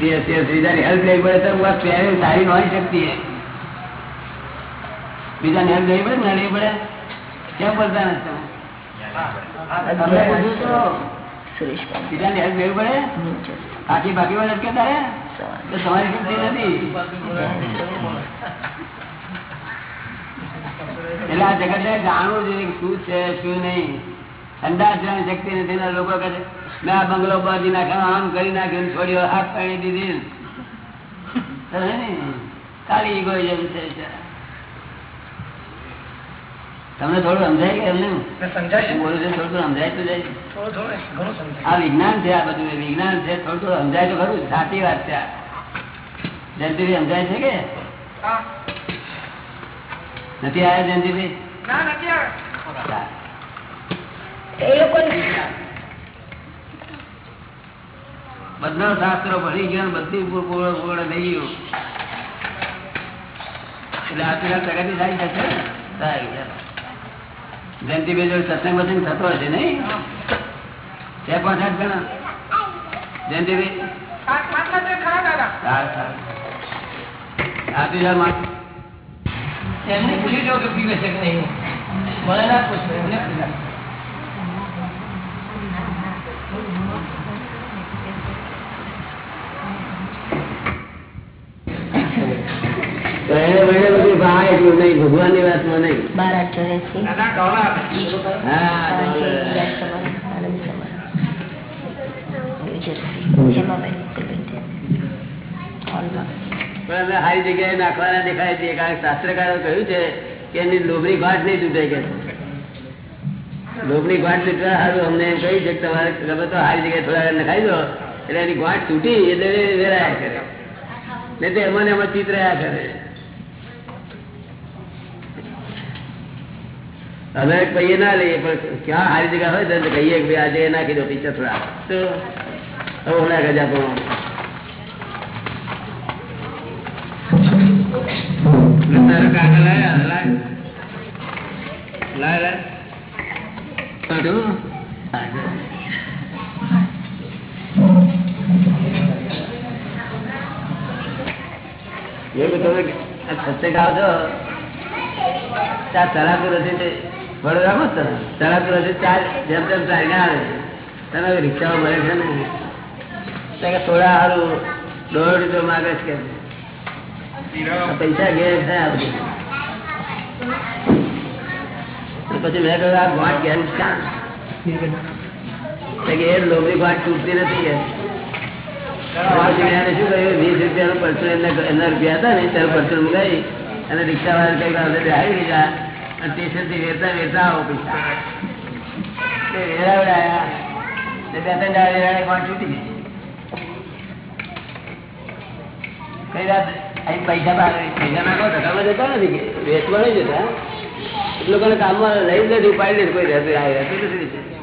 બીજાની હેલ્પ લેવી પડે તો બસ સારી ન શકતી બીજાની હેલ્પ લેવી પડે ને લેવી પડે? કેમ બોલતા નીચે બાકી વાળા કે તારે તો તમારી શક્તિ નથી. એટલે આ જગત જાણવું જોઈએ શું છે, શું નહીં. અંદાજ જવાની શક્તિ નથી લોકો કહે મેં આ બંગલો બાજી નાખ્યો આમ કરી નાખ્યું છોડ્યો હાથ પાણી દીધી. કાલી? ખાલી છે. તમને થોડું સમજાય કે એમને સમજાય બોલું થોડું સમજાય તો જાય. આ વિજ્ઞાન છે આ બધું વિજ્ઞાન છે થોડું થોડું સમજાય તો ખરું સાચી વાત છે આ. જયંતિભાઈ સમજાય છે કે? નથી આવ્યા જયંતિભાઈ? એ લોકોને બધા શાસ્ત્રો ભણી ગયા બધી પૂર્ણ પૂર્ણ થઈ ગયું. એટલે આ પેલા પ્રગતિ થાય જશે જયંતિ જોડે સત્સંગ વસંગ થતો હશે નહીં? બે પાંચ આઠ જણા. જયંતિભાઈ સાત સાત ના તે ખરા દાદા સારું સારું. આ પેલા માં એમને પૂછી જો કે પીવે છે કે નહીં. મને ના પૂછે. એમને પૂછ્યું. તો એને મને બધું નહીં ભગવાનની વાતમાં નહીં. બાર આઠ ચોર્યાસી દાદા ડોલર આપે. હા સાંજે બરાબર. યાદ સવારે આનંદ સવારે ન્યૂ જર્સી હેમાબેન સિલ્વેન્ટિયન હોલમાં. પણ અમે સારી જગ્યાએ નાખવાના દેખાય છે. કારણ કે શાસ્ત્રકારો કહ્યું છે કે એની લોભની ગાંઠ નહીં તૂટે કે. લોભની ગાંઠ તૂટવા સારું અમને એમ કહી છે તમારે ગમે તો સારી જગ્યાએ થોડા નખાઈ દો. એટલે એની ગાંઠ તૂટી, એટલે વેરાયા કરે. નહીં તો એમાં એમાં એમાં રહ્યા કરે. અમે કહીએ ના લઈએ, પણ ક્યાં સારી જગ્યા હોય તો કહીએ કે ભાઈ આજે નાખી દો ટીચર થોડા. તો હવે હમણાં ગજા પણ કાકા લાયા. લાય લાય. લાય કાઢું છો? ત્યાં ચલાતું નથી તે વડોદરામાં જ ચલાતું નથી ચાર જેમ તેમ ચાલીને આવે. તમે રિક્ષાઓ મળે છે ને? કે થોડા સારું દોઢ રૂપિયા માગે છે કે પૈસા ગેર થાય આ બધું અને પછી મેં કહ્યું, આ ગોઠ ગેમ ક્યાં એ લોભી ગોઠ તૂટતી નથી કે. વાળા કઈ આપણે આવી આવો પૈસા. વેરાવડાયા બે ત્રણ દાડા વેરાડે ગોઠ તૂટી ગઈ કઈ જતા? લોકોને કામમાં લઈ જ નથી ઉપાડી નથી કોઈ રહેતું રહેતું નથી